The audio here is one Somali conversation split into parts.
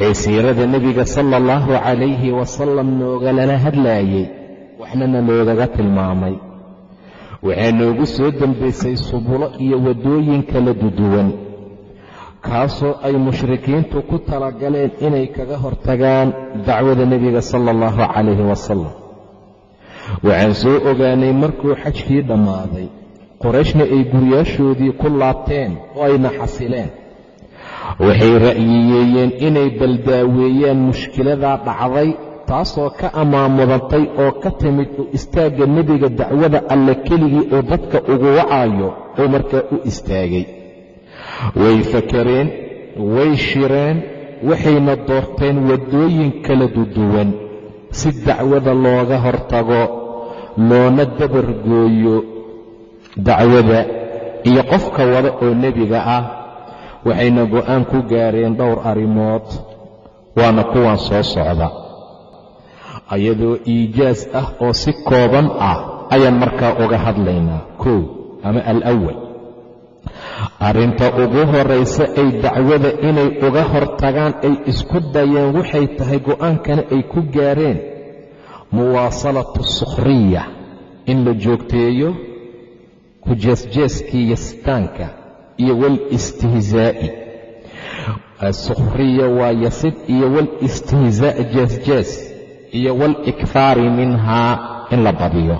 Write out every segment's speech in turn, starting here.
ee siirada nebiga sala allahu calayhi wasalam noogalala hadlaayey waxnana loogaga tilmaamay. Waxaa noogu soo dembaysay subulo iyo waddooyin kala duduwan kaasoo ay mushrikiintu ku talagaleen inay kaga hortagaan dacwada nebiga sala allahu calayhi wasalam waxaan soo ogaanay markuu xajkii dhammaaday qorayshna ay guryaashoodii ku laabteen oo ayna xasileen waxay ra'yiyeeyeen inay baldaaweeyaan mushkiladaa dhacday taasoo ka ammaamudantay oo ka timid u istaagga nebiga dacwada alle keligii oo dadka ugu wacaayo oo markaa u istaagay. Way fakareen way shireen waxayna doorteen waddooyin kala duduwan si dacwada looga hortago loona dabargooyo dacwada iyo qofka wada oo nebiga ah waxayna go'aan ku gaareen dhowr arrimood. Waana kuwan soo socda. Ayadoo iijaas ah oo si kooban ah ayaan markaa uga hadlaynaa. Kow ama alawal arrinta ugu horraysa ay dacwada inay uga hortagaan ay isku dayeen waxay tahay go'aankana ay ku gaareen. Muwaasalatu sukhriya. In la joogteeyo ku jeesjeeskii yastaanka iyo walistihzaa'i sukhriya waa yasid iyo walistihzaa' jeesjees iyo walikfaari minhaa in la badiyo.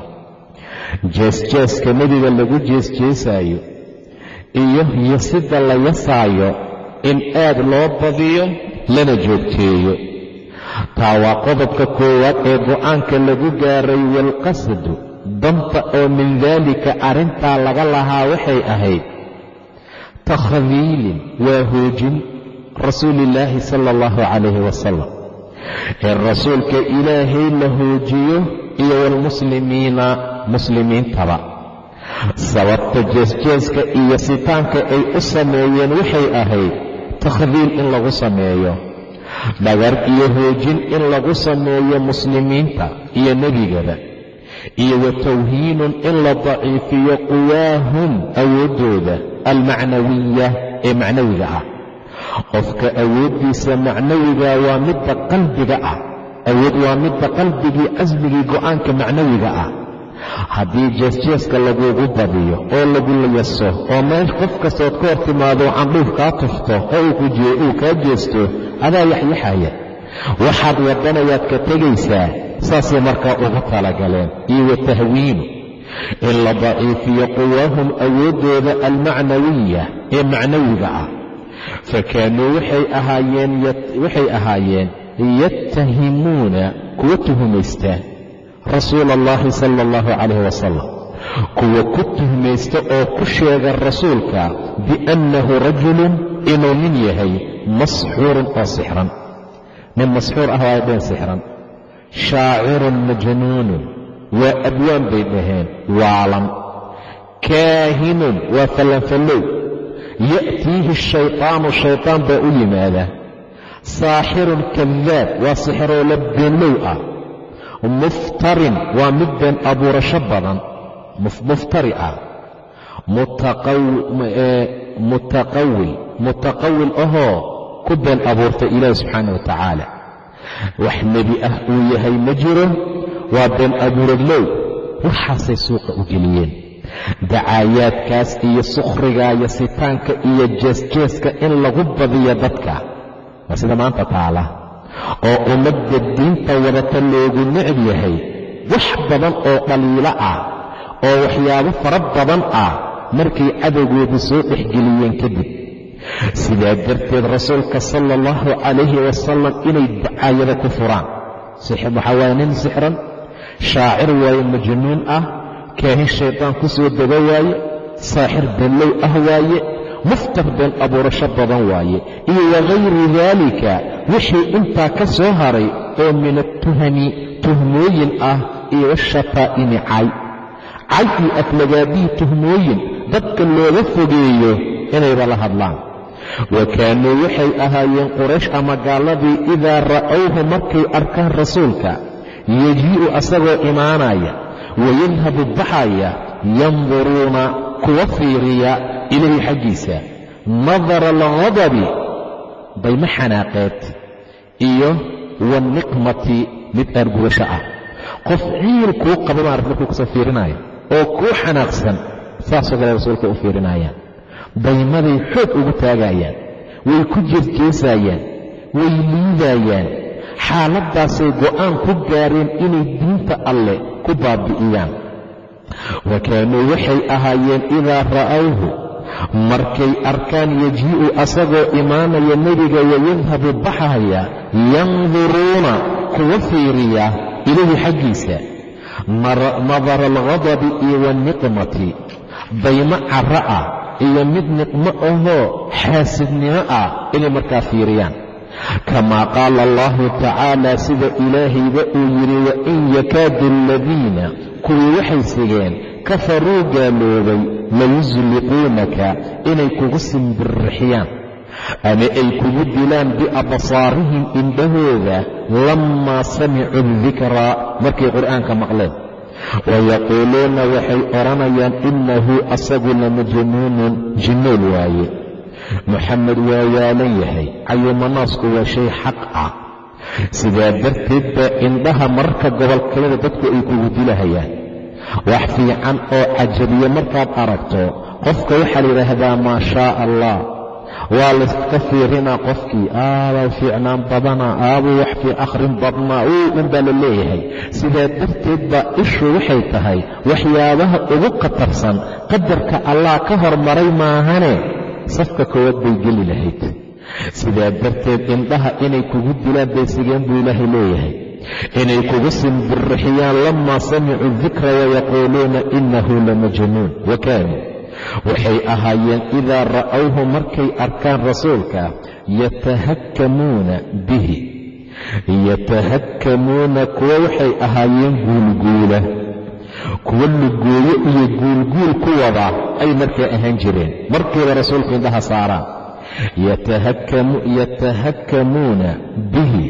Jeesjeeska nebiga lagu jeesjeesaayo iyo yasida la yasaayo in aad loo badiyo lana joogteeyo. Taa waa qodobka koowaad ee go'aanka lagu gaaray walqasadu danta oo min daalika arrintaa laga lahaa waxay ahayd takhdiilin waa hoojin rasuulillaahi sala allahu calayhi wasalam in rasuulka ilaahay la hoojiyo iyo walmuslimiina muslimiintaba sababta jeesjeeska iyo sitaanka ay u sameeyeen waxay ahayd takhdiil in lagu sameeyo dhagar iyo hoojin in lagu sameeyo muslimiinta iyo nebigaba iyo wa tawhiinun in la daciifiyo quwaahum awooddooda almacnawiya ee macnawiga ah. Qofka awooddiisa macnawiga waa midda qalbiga ah. Awood waa midda qalbigii casmigii go'aanka macnawiga ah. Haddii jeesjeeska lagugu badiyo oo lagu layaso oo meel qof kastood ka hor timaado candhuuf kaa tufto oo uu kaa jeesto adaa yaxyaxaya waxaad wadanayaad ka tegaysaa saasay markaa ugu talagaleen iyo wa tahwiinu in la daciifiyo quwaahum awooddooda almacnawiya ee macnawiga ah. Fa kaanuu waxay ahaayeen yattahimuuna kuwa tuhumaysta rasuula allahi sala allahu calayh wasalam kuwa ku tuhmaysta oo ku sheega rasuulka biannahu rajulun inuu nin yahay masxuurun oo sixran. Nin masxuur ah waa dheen sixran. Shaacirun majnuunun waa abwaan bay dhaheen. Waalan kaahinun waa fallanfallow ya'tiihi shaytaanu shaytaan baa u yimaada. Saaxirun kadaab waa sixiroola beenlow ah. Muftarin waa mid been abuurasho badan. Muftari ah. Mutaqawil. Mutaqawil ahoo ku been abuurtay ilaahi subxaana wa tacaala wax nebi ah uu yahay ma jiro waa been abuuradlow. Waxaasay suuqa u geliyeen. Dacaayaadkaas iyo sukhriga iyo sitaanka iyo jeesjeeska in lagu badiyo dadka. Waa sida maanta taala. Oo ummadda diinta wadata loogu necb yahay. Wax badan oo dhaliilo ah. Oo waxyaabo fara badan ah. Markay cadowgooda soo dhexgeliyeen kadib. Sidaa darteed rasuulka sala allahu calayhi wasalam inay dacaayada ku furaan. Waxaa waaye nin sixran shaacir waaye majnuun ah kaahin shaydaan ku soo dega waaye saaxir ballow ah waaye muftar been abuurasho badan waaye. Iyo wakayri daalika wixii intaa ka soo haray oo min atuhami tuhmooyin ah iyo washafaa'imi cay. Cay iyo aflagaadihii tuhmooyin dadka looga fogeeyo inayba la hadlaan. Wa kaanuu waxay ahaayeen quraysh ama gaaladii idaa ra'awhu markay arkaan rasuulka yajii'u asagoo imaanaya wayadhabu baxaya yanduruuna kuwa fiiriya ilayhi xaggiisa. Nadara alghadabi daymo xanaaqeed iyo waanniqmati mid aargubasho ah. Qof ciil kuu qaba maarag markuu ka soo fiirinaayo oo kuu xanaaqsan saasoo kale rasuulka u fiirinayaan. Daymaday xoog ugu taagayaan way ku jeesjeesayaan way liidayaan xaaladdaasay go'aan ku gaareen inay diinta alle ku baabi'iyaan. Wa kaanuu waxay ahaayeen idaa ra'awhu markay arkaan yajii'u asagoo imaanaya nebiga wayadhabu baxaya yanduruuna kuwa fiiriya ilayhi xaggiisa nadara alghadabi iyo waanniqmati daymo carra ah iyo mid niqmo ahoo xaasidnimo ah inay markaa fiiriyaan kamaa qaala allahu tacaala sida ilaahayba uu yidhi wain yakaadu aladiina kuwii waxay sigeen kafaruu gaaloobay layusliquunaka inay kugu simbirrixiyaan ama ay kugu dilaan biabsaarihim indhahooda lammaa samicuu dikraa markay qur'aanka maqleen wayaquuluuna waxay odhanayaan innahu asagu lamajnuunun jinnool waaye moxamed waa waalan yahay. Cayuumanaasku waa shay xaq ah. Sidaa darteed baa indhaha mararka gobolkalada dadku ay kugu dilahayaan. Wax fiican oo cajabiye markaad aragto qofka waxaa la yidhaahdaa maa shaa allah waa layska fiirinaa qofkii aabaa fiicnaan badanaa aabuu wax fii akhrin badnaa uu un baa la leeyahay. Sidaa darteed baa ishu waxay tahay waxyaabaha ugu khatarsan qadarka allah ka hormaray maahane safka koowaad bay geli lahayd. Sidaa darteed indhaha inay kugu dilaan bay sigeen buu ilaahay leeyahay. Inay kugu simbirrixiyaan lamaa samicuu dikra wayaquuluuna innahu lamajnuun wa kaanuu. Waxay ahaayeen idaa ra'awhu markay arkaan rasuulka yatahakkamuuna bihi. Yatahakkamuuna kuwa waxay ahaayeen guulguula kuwa lugooyo iyo guulguul ku wada ay markaa ahaan jireen. Markiiba rasuulku indhaha saaraan yatahakkamuuna bihi.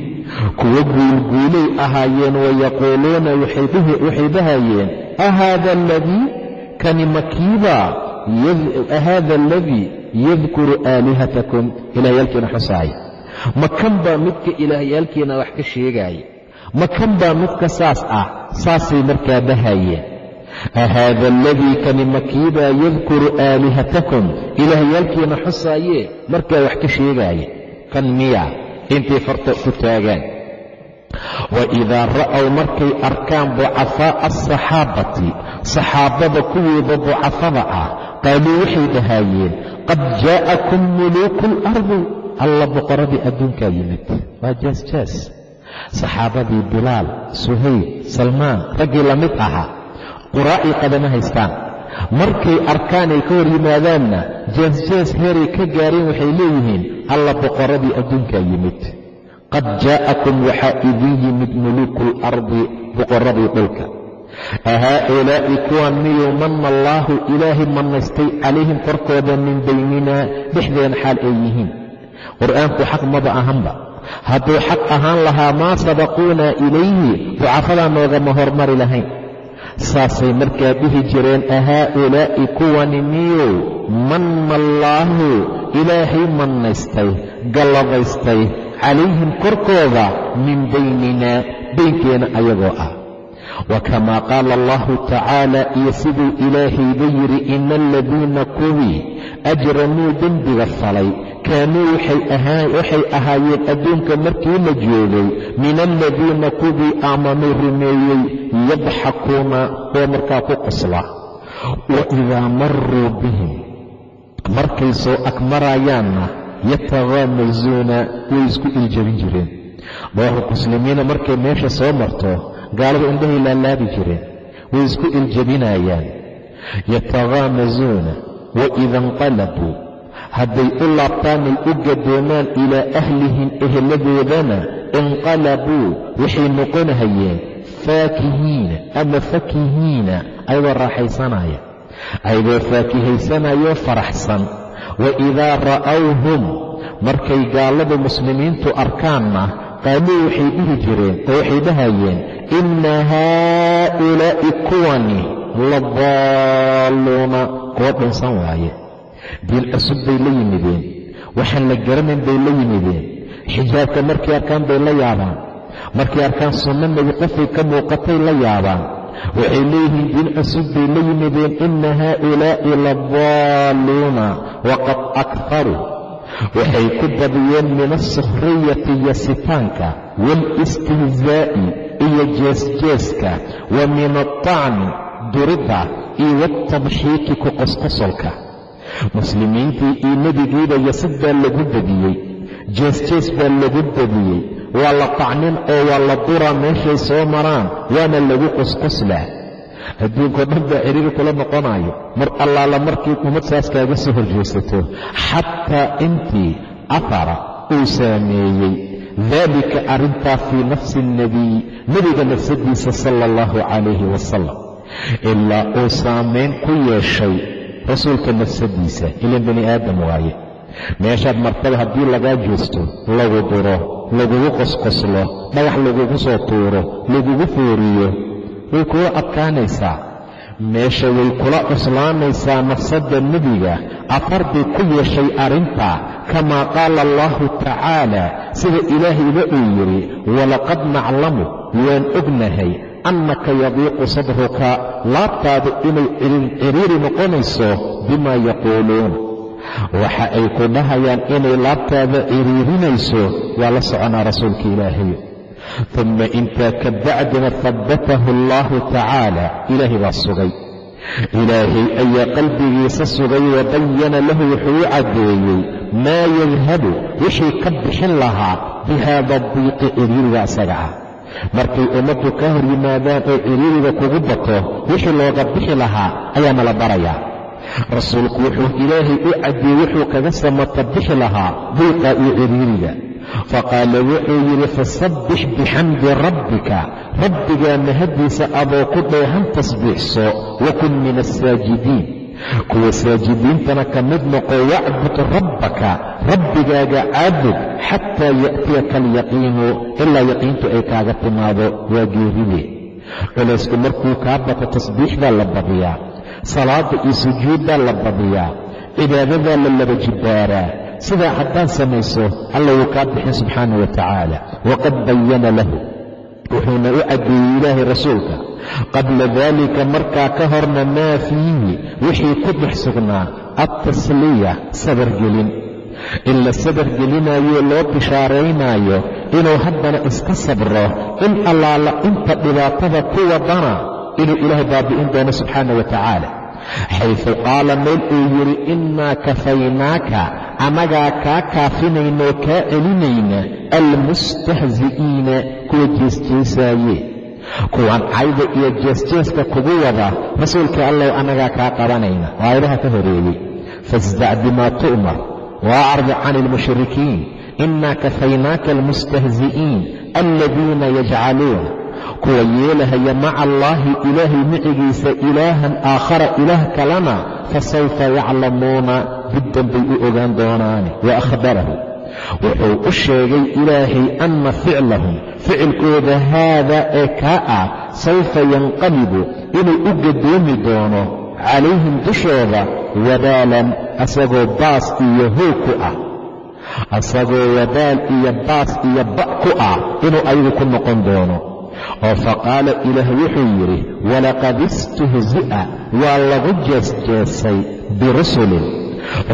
Kuwa guulguulay ahaayeen wayaquuluuna waxay dhahayeen kani makiibaa ahaada aladii yadkuru aalihatakum? Ilaahyaalkiina xusaaya makan baa midka ilaahyaalkiina wax ka sheegaaya makan baa midka saas ah saasay markaa dhahayeen ahaada aladii kani makiibaa yadkuru aalihatakum ilaahyaalkiina xusaayee? Markaa wax ka sheegaaya kan miya intay farta ku taagaan. Wa idaa ra'ow markay arkaan ducafaa'a asaxaabati saxaabada kuwooda ducafada ah qaaluu waxay dhahaayeen qad jaa'akum muluuku alardi alla boqoradii adduunkaa yimid. Waa jaasjaas saxaabadii bilaal suhayb salmaan raggii la mid ahaa quraa'ii qadama haystaan. Markay arkaanay ka hor yimaadaanna jeesjees heeray ka gaareen waxay leeyihiin alla boqoradii adduunkaa yimid. Qad jaa'akum waxaa idin yimid muluuku alardi boqoradii dhulka. Ahaa'ulaa'i kuwan miyuu manna allaahu ilaahay mannaystay calayhim korkooda min baynina dhexdeena xaal ay yihiin. Qur'aanku xaq maba ahanba hadduu xaq ahaan lahaa maa sabaquunaa ilayhi ducafadaa noogama hormari lahayn. Saasay markaa dhihi jireen ahaa'ulaa'i kuwani miyuu manna allaahu ilaahay mannaystay galladaystay calayhim korkooda min baynina baynkeena ayagoo ah wa kamaa qaala allahu tacaala iyo siduu ilaahayba yidhi ina aladiina kuwii ajramuu dembiga falay kaanuu waxay ahaayeen adduunka markii la joogay min aladiina kuwii aamanuu rumeeyey yadxakuuna oo markaa ku qosla wa idaa maruu bihim markay soo agmarayaanna yatakaamasuuna way isku iljabin jireen. Dooxu muslimiina markay meesha soo marto gaalada indhahay laalaabi jireen way isku iljabinayaan. Wa ida inqalabuu hadday u laabtaanay u gadoomaan ilaa ahlihim eheladoodana inqalabuu waxay noqonahayeen faakihiina ama fakihiina ayagoo raaxaysanaya. Ayagoo faakihaysanayoo faraxsan. Wa idaa ra'awhum markay gaalada muslimiintu arkaanna qaaluu waxay dhihi jireen oo waxay dhahayeen inna haa'ulaa'i kuwani la daalluuna kuwa dhinsan waaye diin cusub bay la yimideen waxaan la garanayn bay la yimideen xijaabka markay arkaan bay la yaabaan markay arkaan sunno qofay ka muuqatay la yaabaan waxay leeyihiin diin cusub bay la yimideen inna haa'ulaa'i la daalluuna waqad akharuu waxay ku badiyeen min alsukhriyati yasitaanka waalistihzaa'i iyo jeesjeeska wa min altacni duridda iyo waaltabxiiki ku qosqosolka muslimiintii iyo nebigiiba yasid baa lagu badiyey jeesjees baa lagu badiyey waa la tacnin oo waa la duraa meeshay soo maraan waana lagu qosqoslaa adduunkao dhan baa ciriiri kula noqonayo mar allaala markii ummad saas kaaga soo horjeesato xataa intii afara uu saameeyey daalika arrintaa fii nafsi alnebiy nebiga nafsadiisa sala allahu calayhi wasalam ilaa uu saamayn ku yeeshay rasuulka nafsadiisa ilan bani aadam waaye meeshaad martaba haddii lagaa jeesto lagu duro lagugu qosqoslo dhagax lagugu soo tuuro lagugu fooriyo way kula adkaanaysaa meesha way kula cuslaanaysaa nafsadda nebiga afar bay ku yeeshay arrintaa kamaa qaala allahu tacaala sida ilaahayba uu yidhi walaqad naclamu waan ognahay annaka yadiiqu sadruka laabtaada inay ciriiri noqonayso bimaa yaquuluun waxa ay ku dhahayaan inay laabtaada ciriirinayso waa la soconaa rasuulka ilaahayo uma intaa ka bacdina habbatahu allahu tacaala ilaahay baa sugay ilaahay ayaa qalbigiisa sugay wabayana lahu wuxuu u caddeeyey maa yadhabu wixii ka bixin lahaa bi haada diiqi ciriiriga isaga ah. Markay ummaddu ka hor yimaadaan oo ciriiriga kugu bato wixii looga bixi lahaa ayaana la barayaa rasuulku wuxuu ilaahay u caddeeyey wuxuu kaga samata bixi lahaa diiqa iyo ciriiriga. Faqaala wuxuu yidhi fasabbix bixamdi rabbika rabbigaa mahaddiisa adoo ku dheehan tasbiixso wakun min assaajidiin kuwa saajidiintana ka mid noqo wacbud rabbaka rabbigaaga caabud xataa ya'tiyaka alyaqiinu ilaa yaqiintu ay kaaga timaado waa geeride culaysku markuu kaa bato tasbiixdaa la badiyaa salaada iyo sujuuddaa la badiyaa cibaadadaa la laba jibbaaraa sidaa haddaad samayso alla wuu kaa bixin subxaana wa tacaala waqad bayana lahu wuxuuna u caddeeyey ilaahay rasuulka. Qabla daalika markaa ka horna maa fiihi wixii ku dhex sugnaa altasliya sabargelin in la sabargelinayo loo bishaaraynaayo inuu haddana iska sabro in allaala inta dhibaatada ku wadana inuu ilaahay baabi'in doono subxaana wa tacaala xaysu qaala meel uu yidhi innaa kafaynaaka annagaa kaa kaafinaynoo kaa celinayna almustahzi'iina kuwa jeesjeesaaye kuwan cayda iyo jeesjeeska kugu wada rasuulka allow annagaa kaa qabanayna waa aayadaha ka horeeyey fasdac bimaa tu'mar waacrid can ilmushrikiin innaa kafaynaaka almustahzi'iin aladiina yajcaluuna kuwa yeelahaya maca allaahi ilaahay micigiisa ilaahan aakhara ilaah kalena fasawfa yaclamuuna dibdan bay u ogaan doonaane wa akhbarahu. Wuxuu u sheegay ilaahay anna ficlahum ficilkooda haada ee kaa ah sawfa yanqalibu inuu u gadoomi doono calayhim dushooda wadaalan asagoo baas iyo hoog ku ah. Asagoo wadaal iyo baas iyo ba' ku ah inuu ayagu ku noqon doono oo faqaala ilaah wuxuu yidhi walaqad istuhzi'a waa lagu jeesjeesay birusulin.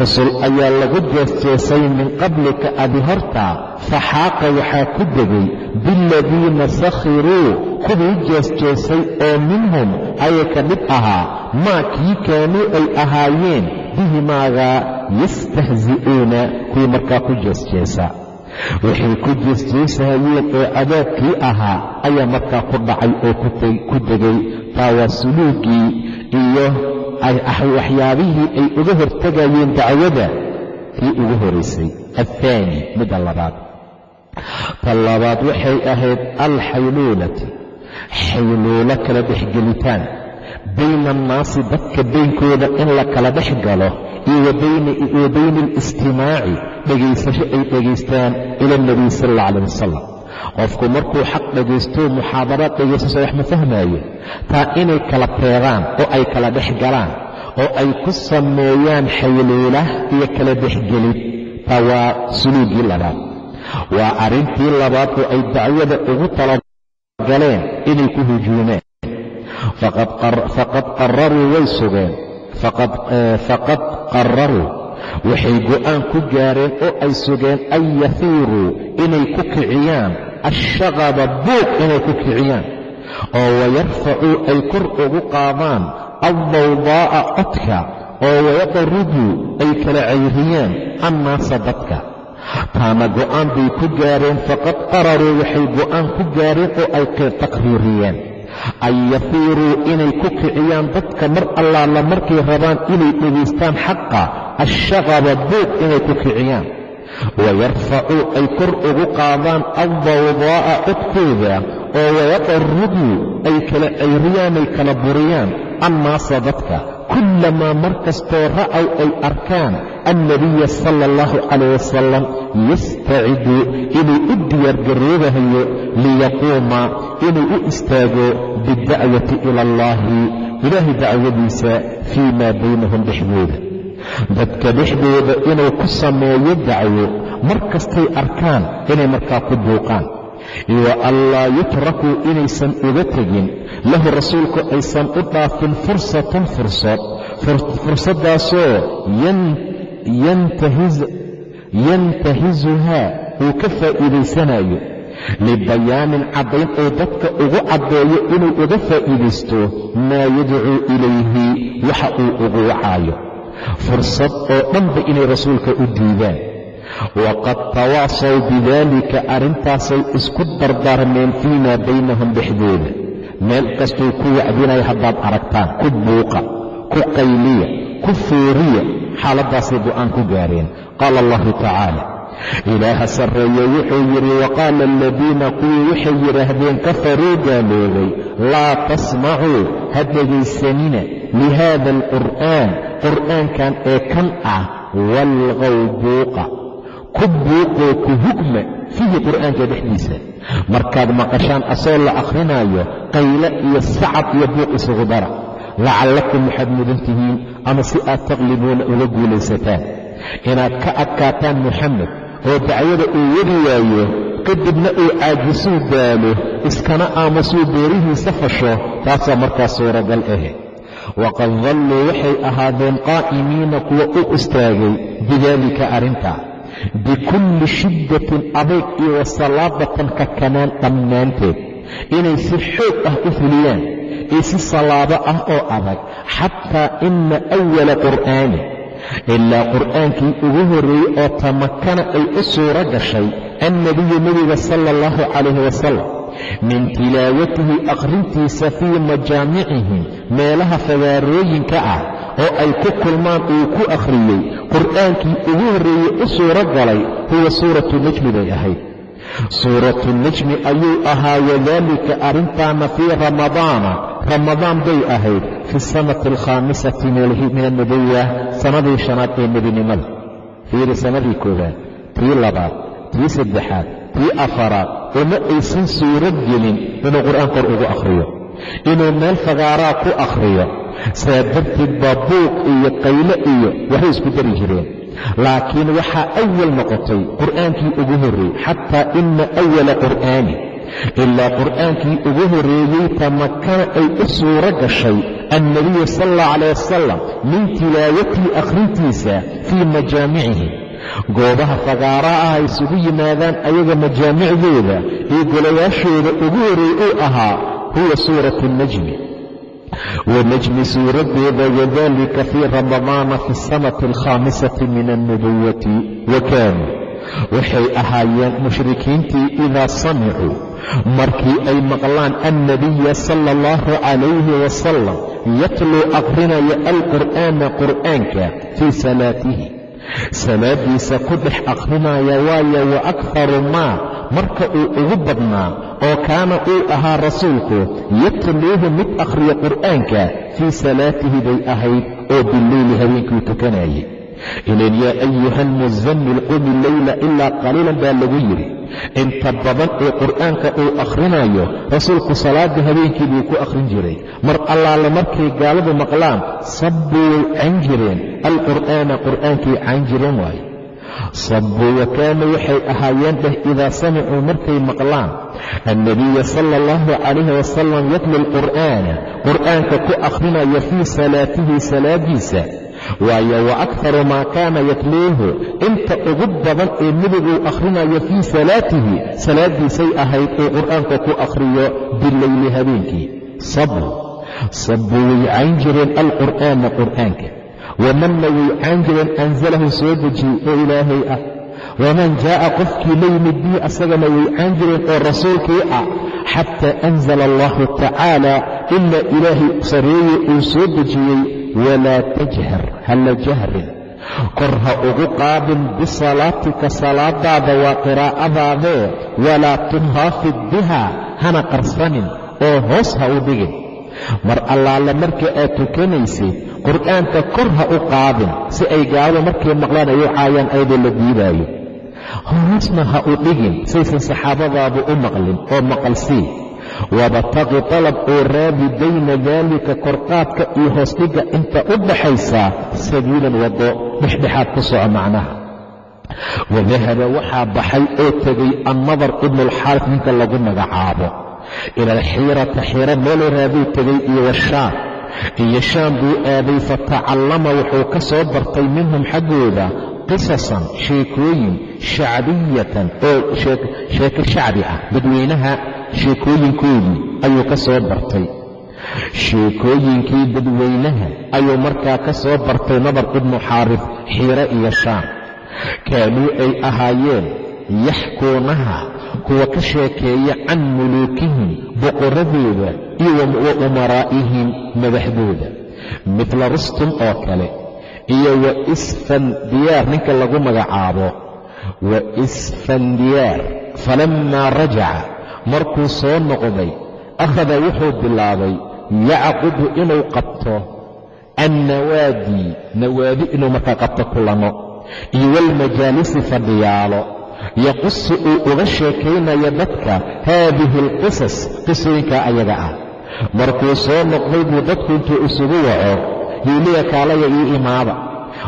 Rusul ayaa lagu jeesjeesay min qablika adi hortaa faxaaqa waxaa ku degay biladiina sakhiruu kuwii jeesjeesay oo minhum ayay ka mid ahaa maa kii kaanuu ay ahaayeen bihi maagaa yastahzi'uuna kuwii markaa ku jeesjeesa waxay ku jeesjeesahayeen oo cadaabkii ahaa ayaa markaa ku dhacay oo ku degay taa waa suluugii iyo waxyaabihii ay uga hortegayeen dacwada tii ugu horaysay athaani midda labaad. Ta labaad waxay ahayd alxayluulati xayluulo kala dhexgelitaan bayna annaasi dadka beynkooda in la kala dhex galo iyo wa bayna alistimaaci dhegaysasho ay dhegaystaan ila alnabiy sal alla calah wasalam qofku markuu xaq dhegaysto muxaadaraad dhegaystaso wax ma fahmaayo? Taa inay kala teedaan oo ay kala dhex galaan oo ay ku sameeyaan xayluula iyo kala dhexgelid taa waa suluugii labaad. Waa arrintii labaad oo ay dacwada ugu talagaleen inay ku hujuumeen faqad qararuu waxay go'aan ku gaareen oo ay sugeen an yahiiruu inay ku kiciyaan. ashaqaba buuq inay ku kiciyaan. oo wayarfacuu ay kor ugu qaadaan aldawdaa'a codka. oo wayaqaruduu ay kala cayriyaan annaasa dadka. taana go'aan bay ku gaareen. faqad qararuu waxay go'aan ku gaareen oo ay taqriiriyeen an yafiiruu inay ku kiciyaan dadka mar allaala markay rabaan inay dhegaystaan xaqa ashaqaba buuq inay ku kiciyaan wayarfacuu ay kor ugu qaadaan aldawdaa'a codkooda oo wayaqaruduu ay kala cayriyaanay kala buriyaan annaasa dadka kullamaa mar kastoo ra'aw ay arkaan annabiya sala allahu calayh wasalam yastacidu inuu u diyaargaroobahayo liyaquuma inuu u istaago biddacwati ila allahi ilaahay dacwadiisa fii maa baynahum dhexdooda dadka dhexdooda inuu ku sameeyo dacwo mar kastay arkaan inay markaa ku buuqaan iyo anlaa yutrakuu inaysan uga tegin lahu rasuulku aysan u dhaafin fursatan fursad fursaddaasoo yantahizuhaa uu ka faa'iidaysanayo libayaanin caddayn uu dadka ugu caddeeyo inuu uga faa'iidaysto maa yadcuu ilayhi waxa uu ugu wacaayo. Fursad oo dhanba inay rasuulka u diidaan waqad tawaasaw bidaalika arrintaasay isku dardaarmeen fii maa baynahum dhexdooda meel kastuu ku wacdinaya haddaad aragtaan ku buuqa ku qayliya ku fooriya xaaladdaasay go'aan ku gaareen qaala allahu tacaala ilaaha sarreeye wuxuu yidhi waqaala aladiina kuwii waxay yidhaahdeen kafaruu gaaloobay laa tasmacuu ha dhegaysanina lihaada alqur'aan qur'aankan ee kan ah walqow buuqa ku buuqoo ku hugma fiihi qur'aanka dhexdiisa. Markaad maqashaan asoo la akhrinaayo qayle iyo sacab iyo buuq isugu dara. Lacallakum waxaad mudan tihiin ama si aad taqlibuuna uga guulaysataan. Inaad ka adkaataan muxamed oo dacwada uu wadi waayo kadibna uu caajisuu daalo iskana aamusuu beerihiisa fasho taasaa markaa suuragal ahe waqad dalluu waxay ahaadeen qaa'imiina kuwa u istaagay bidaalika arrintaa bikulli shiddatin adayg iyo wasalaadatan kakanaan dhammaanteed. Inay si xoog ah u fuliyaan iyo si salaado ah oo adag xataa ina awala qur'aani ilaa qur'aankii ugu horreeyey oo tamakana ay u suuro gashay annabiyu nebiga sala allahu calayhi wasalam min tilaawatihi akhrintiisa fii majaamicihim meelaha fagaarooyinka ah oo ay ku kulmaan uu ku akhriyey. Qur'aankii ugu horreeyey u suuro galay huwa suuratu najmi bay ahayd. Suuratu najmi ayuu ahaa wadaalika arrintaana fii ramadaana. Ramadaan bay ahayd fi sanati alkhaamisati min annubuwa sannadii shanaad ee nebinimada fiiri sannadii koowaad tii labaad tii saddexaad tii afaraad uma aysan suurad gelin inuu qur'aan kor ugu akhriyo inuu meel fagaaraa ku akhriyo. Saa darteed baa buuq iyo qayle iyo waxay isku dari jireen. Laakiin waxaa awal noqotay qur'aankii ugu horreeyey xataa ina awala qur'aani ilaa qur'aankii ugu horreeyey tamakana ay u suuro gashay annabiyu sal allah calayh wasalam min tilaawatii akhrintiisa fii majaamicihi goobaha fagaaraha ah ay isugu yimaadaan ayaga majaamicdooda iyo golayaashooda ugu horeey uu ahaa huwa suuratu najmi wanajmi suuradeeda wadalika fii ramadaana fi sanati alkhaamisati min alnubuwati wa kaanuu waxay ahaayeen mushrikiintii idaa samicuu markii ay maqlaan annabiya sala allahu calayhi wasalam yatluu aqrinaya alqur'aana qur'aanka fii salaatihi salaadiisa ku dhex aqrinaya waayo wa akharu maa marka uu ugu badnaa oo kaana uu ahaa rasuulku yatluuhu mid akhriya qur'aanka fii salaatihi bay ahayd oo bileyli habeenkuu tukanayay. Ilan yaa ayuha almuzammil qumi leyla ilaa qaliilan baa lagu yidhi. Inta badan ee qur'aanka uu akhrinayo rasuulku salaada habeenkii buu ku akhrin jiray. Mar allaale markay gaaladu maqlaan sabbuu way can jireen. Alqur'aana qur'aankay can jireen waaye sabbuu wa kaana waxay ahaayeen dheh idaa samicuu markay maqlaan annabiya sala allahu calayhi wasalam yatlu alqur'aana qur'aanka ku akhrinayo fii salaatihi salaadiisa. Waayo wa akharu maa kaana yatluuhu inta ugu badan ee miduguu akhrinayo fii salaatihi salaadiisay ahayd uu qur'aanka ku akhriyo bileyli habeenkii. Sabu sabu way cayn jireen alqur'aana qur'aanka wamanna way cayn jireen anzalahu soo dejiyey oo ilaahay ah waman jaa'a qofkii la yimid bihi asagana way caan jireen oo rasuulkii ah xataa anzala allahu tacaala ilaa ilaahay sareeye uu soo dejiyey walaa tajhar hala jahrin kor ha ugu qaadin bisalaatika salaadaada waa qiraa'adaadee walaa tukhaafid biha hana qarsanin oo hoos ha u dhigin mar allaale marka aad tukanaysid qur'aanka kor ha u qaadin si ay gaaladu markay maqlaan ay u caayaan ayadoo la diidaayo. Hoosna ha u dhigin saysan saxaabadaadu u maqlin oo maqalsii wabataqi talab oo raadi bayna daalika korqaadka iyo hoosdhigga inta u dhaxaysaa sabiilan waddo dhexdhexaad ku soco macnaha. Wadahaba waxaa baxay oo tegay annadar ibnualxaaris ninka lagu magacaabo. Ila alxiirata xiiro meelay raaduu tegay iyo washaam iyo shaam buu aaday fatacallama wuxuu ka soo bartay minhum xaggooda qisasan sheekooyin shacbiyatan oo sheeko shacbi ah dadweynaha sheekooyinkoodii ayuu ka soo bartay. Sheekooyinkii dadweynaha ayuu markaa ka soo bartay nadar ibnu xaarif xiire iyo shaam. Kaanuu ay ahaayeen yaxkuunaha kuwa ka sheekeeya can muluukihim boqoradooda iyo wa umaraa'ihim madaxdooda. Midla rustum oo kale iyo wa isfandiyaar ninka lagu magacaabo wa isfandiyaar falammaa rajaca markuu soo noqday akhada wuxuu bilaabay yacqudu inuu qabto annawaadii nawaadi inuu markaa qabto kulano iyo walmajaalisi fadhiyaalo yaqusu uu uga sheekaynayo dadka. Haadihi alqisas qisooyinkaa ayaga ah. Markuu soo noqday buu dadku intuu isugu waco hiiliya kaalaya ii imaada.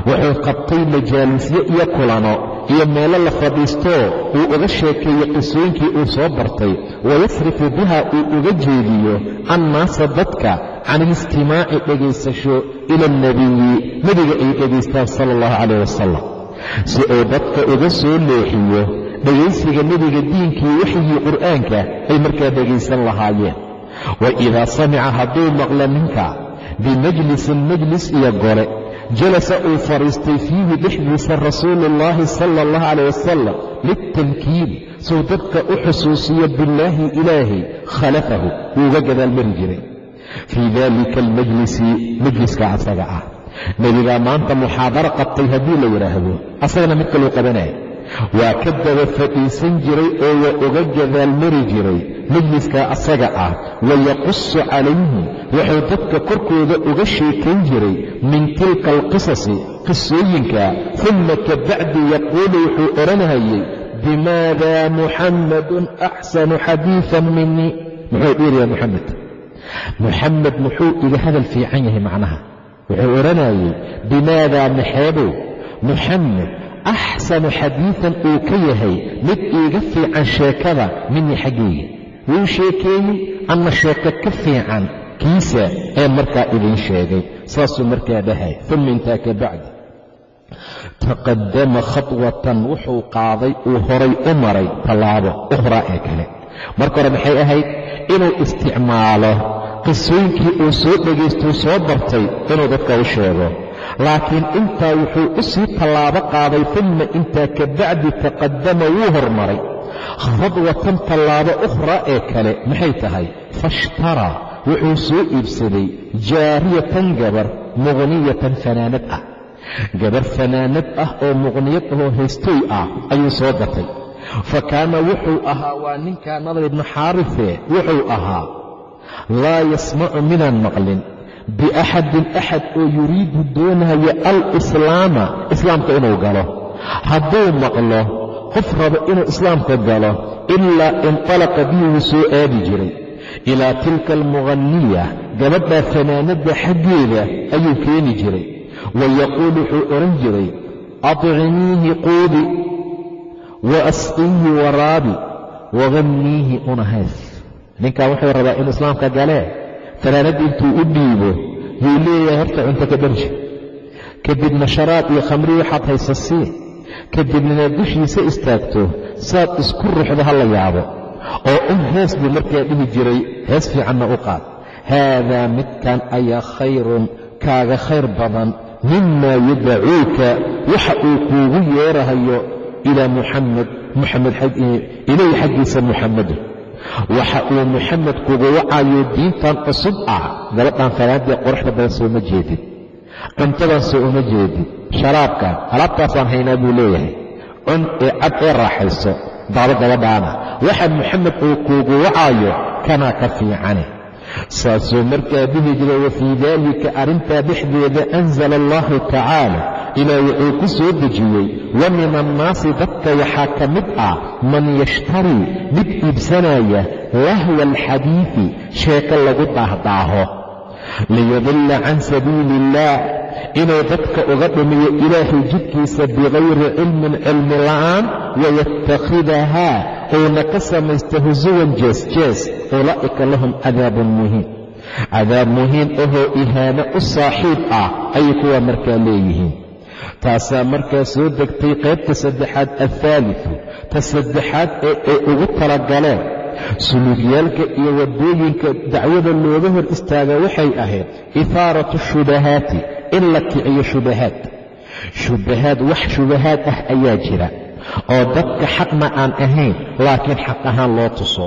Wuxuu qabtay majaalisyo iyo kulano iyo meelo la fadhiistoo uu uga sheekeeyo qisooyinkii uu soo bartay. Wayasrifu biha uu uga jeediyo annaasa dadka can ilistimaaci dhegaysasho ila alnebiyi nebiga ay dhegaystaan sala allahu calayh wasalam si uu dadka uga soo leexiyo dhegaysiga nebiga diinkii waxyigii qur'aanka ay markaa dhegaysan lahaayeen. Wa idaa samica hadduu maqlo ninka bimajlisin majlis iyo gole jalasa uu fadhiistay fiihi dhexdiisa rasuulu ullaahi sala allahu calayh wasalam litamkiini suu dadka u xusuusiyo billaahi ilaahay khalafahu wuu uga gadaalmari jiray. Fii dalika almajlisi majliska asaga ah nebigaa maanta muxaadaro qabtay haddii la yidhaahdo asagana mid kaluu qabanaya waa ka daba fadhiisan jiray oo waa uga gadaalmari jiray majliskaa asaga ah wayaqusu calayhim wuxuu dadka korkooda uga sheekayn jiray min tilka alqisasi qisooyinka. Uma ka bacdi yaquulu wuxuu odhanhayay bimaada muxammadun axsanu xadiian minii muxuu dhiiraya muxamed muxamed muxuu iga hadal fiican yahay macnaha wuxuu odhanayay bimaadaa maxeebow muxamed axsanu xadiidan uu ka yahay mid iiga fiican sheekada minii xaggeyga wuu sheekeeyey ama sheeko ka fiican kiisa ee markaa idiin sheegay. Saasuu markaa dhahay. Uma intaa ka bacdi. Taqadama khatwatan wuxuu qaaday uu horay u maray tallaabo ukhraa ee kale. Marka hore maxay ahayd? Inuu isticmaalo qisooyinkii uu soo dhagaystuu soo bartay inuu dadka u sheego. Laakiin intaa wuxuu u sii tallaabo qaaday uma intaa ka bacdi taqadama wuu hormaray. Khadwatan tallaabo ukhraa ee kale maxay tahay? Faashtaraa wuxuu soo iibsaday jaariyatan gabar muqhniyatan fanaanad ah. Gabar fanaanad ah oo muqhniyad ahoo haystoy ah ayuu soo gatay fa kaana wuxuu ahaa waa ninkaa nadar ibnu xaarife wuxuu ahaa laa yasmacu midaan maqlin. Biaxadin axad oo yuriidu doonaya alislaama islaamka inuu galo. Hadduu maqlo qof rabo inuu islaamka galo ilaa inطalaqa bihi soo aadi jiray. Ilaa tilka almughaniya gabadhaa fanaanadda xaggeeda ayuu keeni jiray. Wa yaquul wuxuu odhan jiray acimiihi quudi wa asqiihi waraabi waganniihi unahays ninkan wuxuu rabaa inuu islaamka galee fanaanadda intuu u dhiibo yuu leeyahay horta cunto ka dharji kadibna sharaab iyo khamri waxaad haysa sii kadibna dushiisa istaagto saad isku ruxdo ha la yaabo. Oo un hees buu markaa dhihi jiray hees fiicanna u qaad. Haadaa midkan ayaa khayrun kaaga khayr badan. Mimaa yadacuuka waxa uu kuugu yeerahayo ilaa muxamed muxamed ilayhi xaggiisa muxamadu waxa uu muxamed kugu wacayo diintan cusub ah. Gabadhan fanaadee quruxda badan soo ma jeedid cuntadan soo uma jeedid sharaabka alaabtaasaan haynaa buu leeyahay. Cun ee cad ee raaxayso daado gabadhaana. Waxa muxamed uu kuugu wacayo kanaa ka fiicane. Saasuu markaa dhihi jiray wafii daalika arrintaa dhexdeeda anzala allahu tacaala ilaa wuxuu ku soo dejiyey wa min annaasi dadka waxaa ka mid ah man yashtarii mid iibsanaya lahwa alxadiidi sheeko lagu daahdaaho liyadilla can sabiili illaah inuu dadka uga dhumiyo ilaahay jidkiisa bikayri cilmin cilmi la'aan wayattakhidahaa uuna ka samaysta husuwan jees-jees ulaa'ika lahum cadaabun muhiin cadaab muhiim ahoo ihaano u saaxiib ah ayay kuwaa markaa leeyihiin taasaa markaa soo degtay qaybta saddexaad alhaalifu ta saddexaad ee ay ugu talagaleen suluugyaalka iyo waddooyinka dacwada looga hor istaaga waxay ahayd ihaaratu shubahaati in la kiciyo shubahaad. Shubahaad wax shubahaad ah ayaa jira oo dadka xaqna aan ahayn laakiin xaq ahaan loo tuso.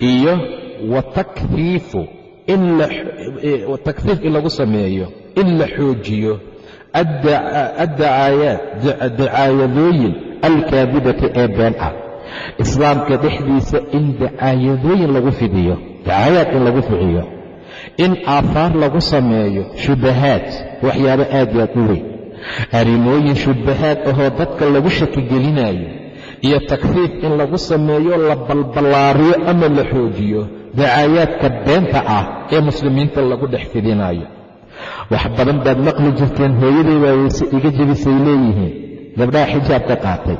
Iyo wa takfiifu takfiif in lagu sameeyo in la xoojiyo dacaayadooyin alkaadibati ee been ah. Islaamka dhexdiisa in dacaayadooyin lagu fidiyo dacaayaad in lagu ficiyo in aafaar lagu sameeyo shubahaad waxyaabo aad iyo aad u weyn. Arrimooyin shubahaad ahoo dadka lagu shakigelinayo iyo takfiif in lagu sameeyo la balballaariyo ama la xoojiyo dacaayaadka beenta ah ee muslimiinta lagu dhex fidinayo wax badan baad maqli jirteen hooyaday baa weyse iga jebisay leeyihiin. Gabdhaha xijaabka qaatay.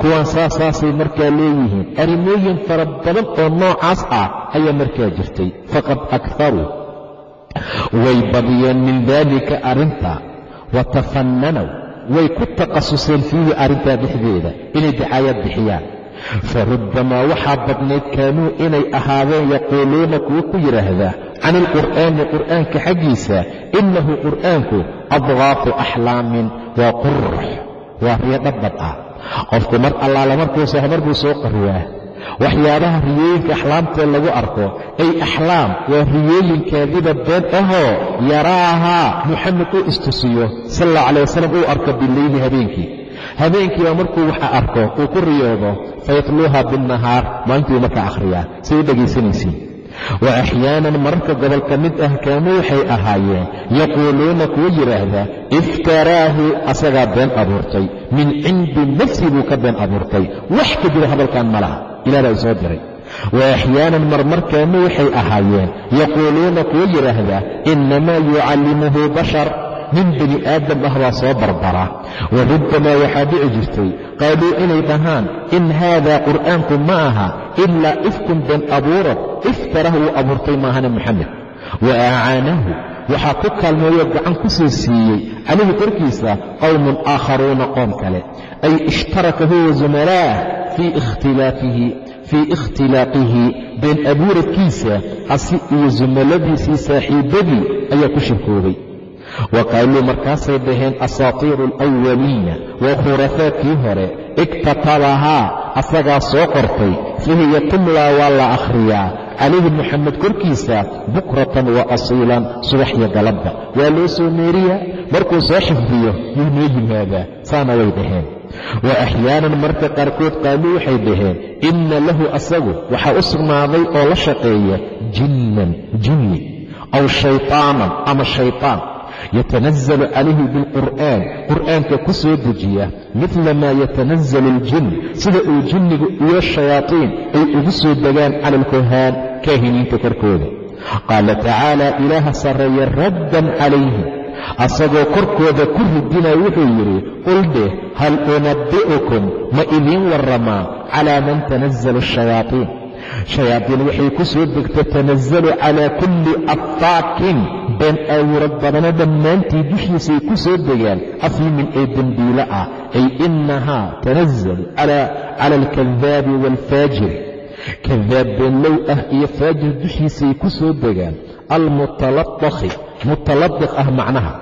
Kuwaan saasaasay markaa leeyihiin. Arrimooyin fara badan oo noocaas ah ayaa markaa jirtay. Faqad akharuu way badiyeen min daalika arrinta. Wa tafannanow way ku takhasuseen fiihi arrintaa dhexdeeda. Inay dacaayaad bixiyaan fa rubbamaa waxaa badnayd kaanuu inay ahaadeen yaquuluuna kuwo ku yidhaahdaa can ilqur'aani qur'aanka xaggiisa innahu qur'aanku adgaafu axlaamin waa qurux waa riyo dhabbad ah qofku mar allaala markuusa mar buu soo qariyaa waxyaabaha riyooyinka axlaamtee lagu arko ay axlaam waa riyooyinkaadiba been ahoo yaraahaa muxamed uu istusiyo sal alla calay wasalam uu arko bileyli habeenkii habeenkiiba markuu waxa arko uu ku riyoodo fayatluuha binnahaar maalintuu markaa akhriyaa u dhegaysanaysiin wa axyaanan mararka gobol ka mid ah kaanuu waxay ahaayeen yaquuluuna kuwa yidhaahdaa iftaraahu asagaa been abuurtay min cindi nafsi buu ka been abuurtay wax ka jira hadalkan ma laha ilah baa isoo diray wa axyaanan marmar kaanuu waxay ahaayeen yaquuluuna kuwa yidhaahdaa innamaa yucallimuhu bashar nin bini aadam ah baa soo barbara. Wa rubbamaa waxaa dhici jirtay qaaluu inay dhahaan in haadaa qur'aanku ma aha ilaa ifkun been abuurad iftaraha wuu abuurtay maahane moxamed wa acaanahu waxaa ku kaalmeeyoo gacan ku soo siiyey calayhi korkiisa qowmun aakharuuna qoom kale. Ay ishtaraka huwa zumalaah fii ikhtilaafihi fii ikhtilaaqihi been abuuradkiisa asi iyo zumalladiisii saaxiibbadii ayaa ku shirkoobay wa qaaluu markaasay dhaheen asaatiiru alawaliina waa khurafaadkii hore iktatabahaa asagaa soo qortay fahiya tumlaa waa la akhriyaa. Calayhi moxamed korkiisa bukratan wa asiilan subaxyo galabba. Waa loo soo meeriyaa markuu soo xifdiyo yuu noo yimaadaa. Saana way dhaheen. Wa axyaanan marka qaarkood qaaluu waxay dhaheen inna lahu asagu waxaa u sugnaaday oo la shaqeeya jinnan jinni aw shaytaanan ama shaytaan yatanazalu calayhi bilqur'aan qur'aanka ku soo dejiya midla maa yatanazalu aljin sida uu jinnigu iyo shayaatiin ay ugu soo degaan cala alkuhaan kaahiniinta korkooda qaala tacaala ilaaha sarreeye raddan calayhim asagoo korkooda ku ridinaya wuxuu yidhi qul dheh hal unabbi'ukum ma idiin warramaa calaa man tanazalu ashayaatiin shayaadiin waxay ku soo degto tanazalu calaa kulli been aawurad badana dhammaantii dushiisay ku soo degaan afiimin ee dembiilo ah ay innahaa tanazalu cala alkadaabi waalfaajir kadaab beenlow ah iyo faajir dushiisay ku soo degaan almutalabakhi mutalabikh ah macnaha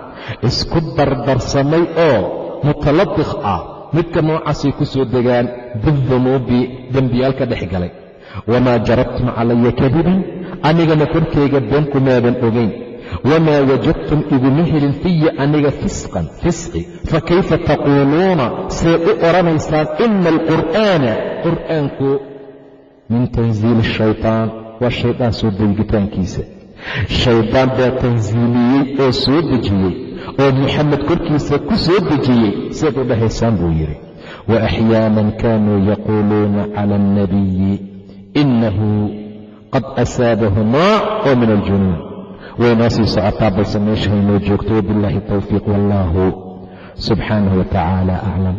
isku dardarsamay oo mutalabikh ah midka noocaasay ku soo degaan bidunuubi dembiyaalka dhex galay. Wamaa jarabtum calaya kadiban anigana korkayga been kumaadan ogayn wamaa wajadtum iguma helin fiya aniga fisqan fisqi fakayfa taquuluuna see u odhanaysaan ina alqur'aana qur'aanku min tanziili shaytaan waa shaydaan soo degitaankiisa shaydaan baa tansiiliyey oo soo dejiyey oo moxamed korkiisa ku soo dejiyey siad u dhahaysaan buu yidhi wa axyaanan kaanuu yaquuluuna cala alnabiyi inahu qad oo min aljunuun waynoo sii socotaa balse meesha haynoo joogto wabiاllahi towfiiq wallaahu subxaanahu wa aclam